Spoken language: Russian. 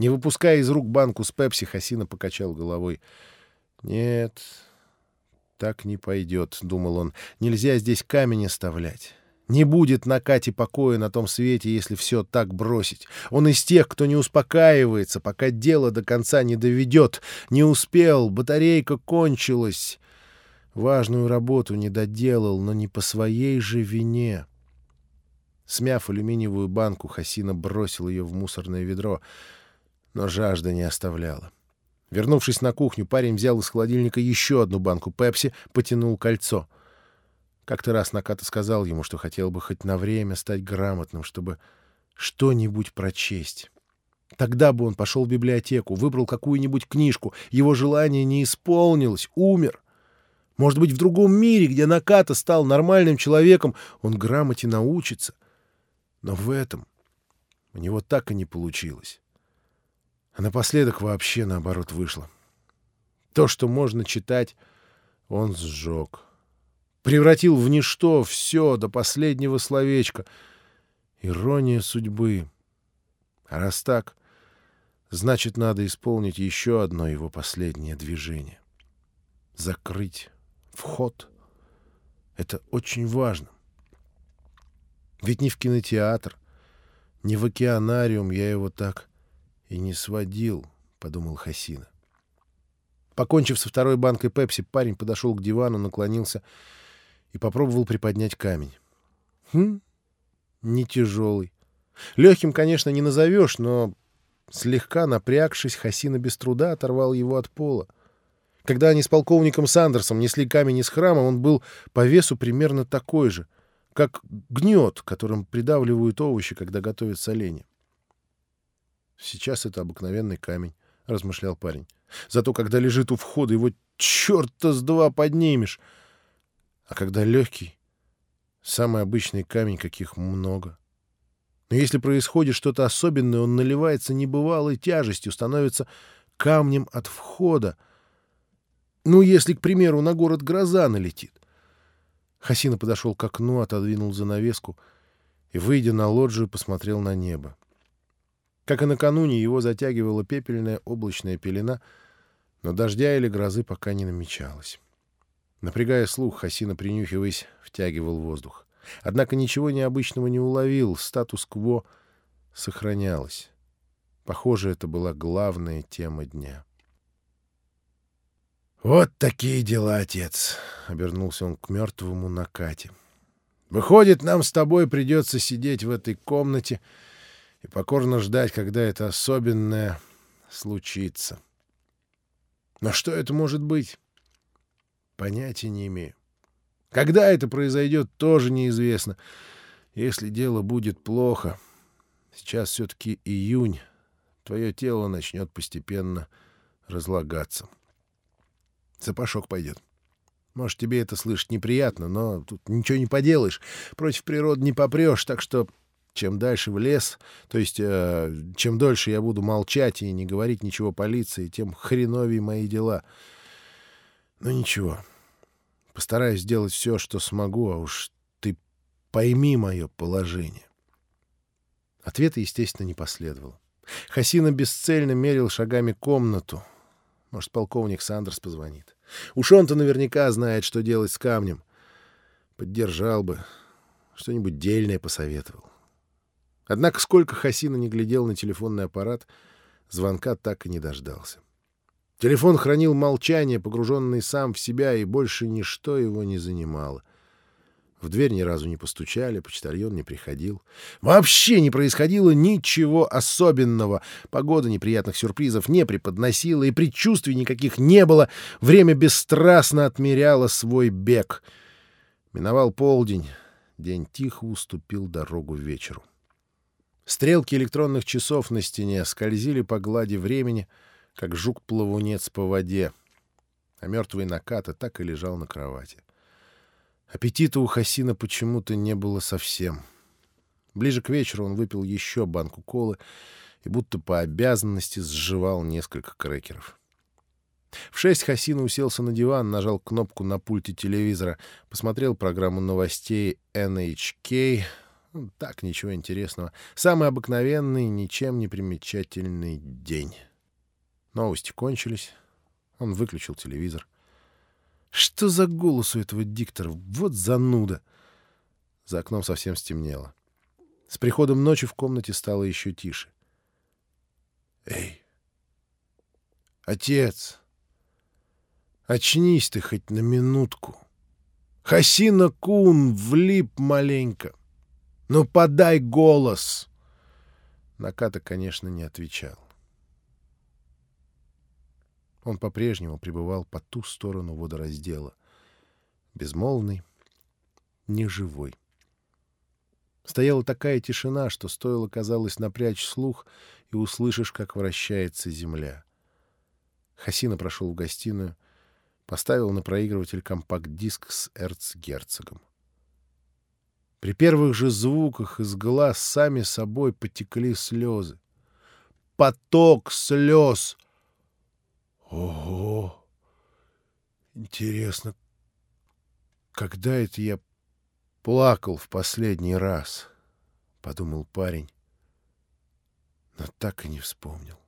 Не выпуская из рук банку с пепси, Хасина покачал головой. «Нет, так не пойдет», — думал он. «Нельзя здесь камень оставлять». Не будет на Кате покоя на том свете, если все так бросить. Он из тех, кто не успокаивается, пока дело до конца не доведет. Не успел, батарейка кончилась. Важную работу не доделал, но не по своей же вине. Смяв алюминиевую банку, Хасина бросил ее в мусорное ведро, но жажда не оставляла. Вернувшись на кухню, парень взял из холодильника еще одну банку пепси, потянул кольцо — как-то раз Наката сказал ему, что хотел бы хоть на время стать грамотным, чтобы что-нибудь прочесть. Тогда бы он пошел в библиотеку, выбрал какую-нибудь книжку. Его желание не исполнилось, умер. Может быть, в другом мире, где Наката стал нормальным человеком, он грамоте научится. Но в этом у него так и не получилось. А напоследок вообще наоборот вышло. То, что можно читать, он сжег превратил в ничто все до последнего словечка. Ирония судьбы. А раз так, значит, надо исполнить еще одно его последнее движение. Закрыть вход. Это очень важно. Ведь не в кинотеатр, не в океанариум я его так и не сводил, — подумал Хасина. Покончив со второй банкой пепси, парень подошел к дивану, наклонился и попробовал приподнять камень. Хм, не тяжелый. Легким, конечно, не назовешь, но слегка напрягшись, Хасина без труда оторвал его от пола. Когда они с полковником Сандерсом несли камень из храма, он был по весу примерно такой же, как гнет, которым придавливают овощи, когда готовят соленье. «Сейчас это обыкновенный камень», — размышлял парень. «Зато когда лежит у входа, его черта с два поднимешь. А когда легкий, самый обычный камень, каких много. Но если происходит что-то особенное, он наливается небывалой тяжестью, становится камнем от входа. Ну, если, к примеру, на город гроза налетит. Хасина подошел к окну, отодвинул занавеску и, выйдя на лоджию, посмотрел на небо. Как и накануне, его затягивала пепельная облачная пелена, но дождя или грозы пока не намечалось. Напрягая слух, Хасина, принюхиваясь, втягивал воздух. Однако ничего необычного не уловил, статус-кво сохранялось. Похоже, это была главная тема дня. «Вот такие дела, отец!» — обернулся он к мертвому Накате. «Выходит, нам с тобой придется сидеть в этой комнате и покорно ждать, когда это особенное случится. Но что это может быть?» Понятия не имею. Когда это произойдет, тоже неизвестно. Если дело будет плохо, сейчас все-таки июнь, твое тело начнет постепенно разлагаться. Запашок пойдет. Может, тебе это слышать неприятно, но тут ничего не поделаешь. Против природы не попрешь, так что чем дальше в лес, то есть э, чем дольше я буду молчать и не говорить ничего полиции, тем хреновее мои дела. Но ничего, Постараюсь сделать все, что смогу, а уж ты пойми мое положение. Ответа, естественно, не последовало. Хасина бесцельно мерил шагами комнату. Может, полковник Сандерс позвонит. Уж он-то наверняка знает, что делать с камнем. Поддержал бы, что-нибудь дельное посоветовал. Однако сколько Хасина не глядел на телефонный аппарат, звонка так и не дождался. Телефон хранил молчание, погруженный сам в себя, и больше ничто его не занимало. В дверь ни разу не постучали, почтальон не приходил. Вообще не происходило ничего особенного. Погода неприятных сюрпризов не преподносила, и предчувствий никаких не было. Время бесстрастно отмеряло свой бег. Миновал полдень. День тихо уступил дорогу вечеру. Стрелки электронных часов на стене скользили по глади времени — как жук-плавунец по воде, а мертвый Наката так и лежал на кровати. Аппетита у Хасина почему-то не было совсем. Ближе к вечеру он выпил еще банку колы и будто по обязанности сживал несколько крекеров. В шесть Хасина уселся на диван, нажал кнопку на пульте телевизора, посмотрел программу новостей NHK, так, ничего интересного. Самый обыкновенный, ничем не примечательный день. Новости кончились. Он выключил телевизор. Что за голос у этого диктора? Вот зануда! За окном совсем стемнело. С приходом ночи в комнате стало еще тише. «Эй, отец, очнись ты хоть на минутку. Хасина Кун влип маленько. Ну, подай голос!» Наката, конечно, не отвечал. Он по-прежнему пребывал по ту сторону водораздела. Безмолвный, неживой. Стояла такая тишина, что стоило, казалось, напрячь слух, и услышишь, как вращается земля. Хасина прошел в гостиную, поставил на проигрыватель компакт-диск с эрцгерцогом. При первых же звуках из глаз сами собой потекли слезы. Поток слез! Ого! Интересно, когда это я плакал в последний раз? — подумал парень, но так и не вспомнил.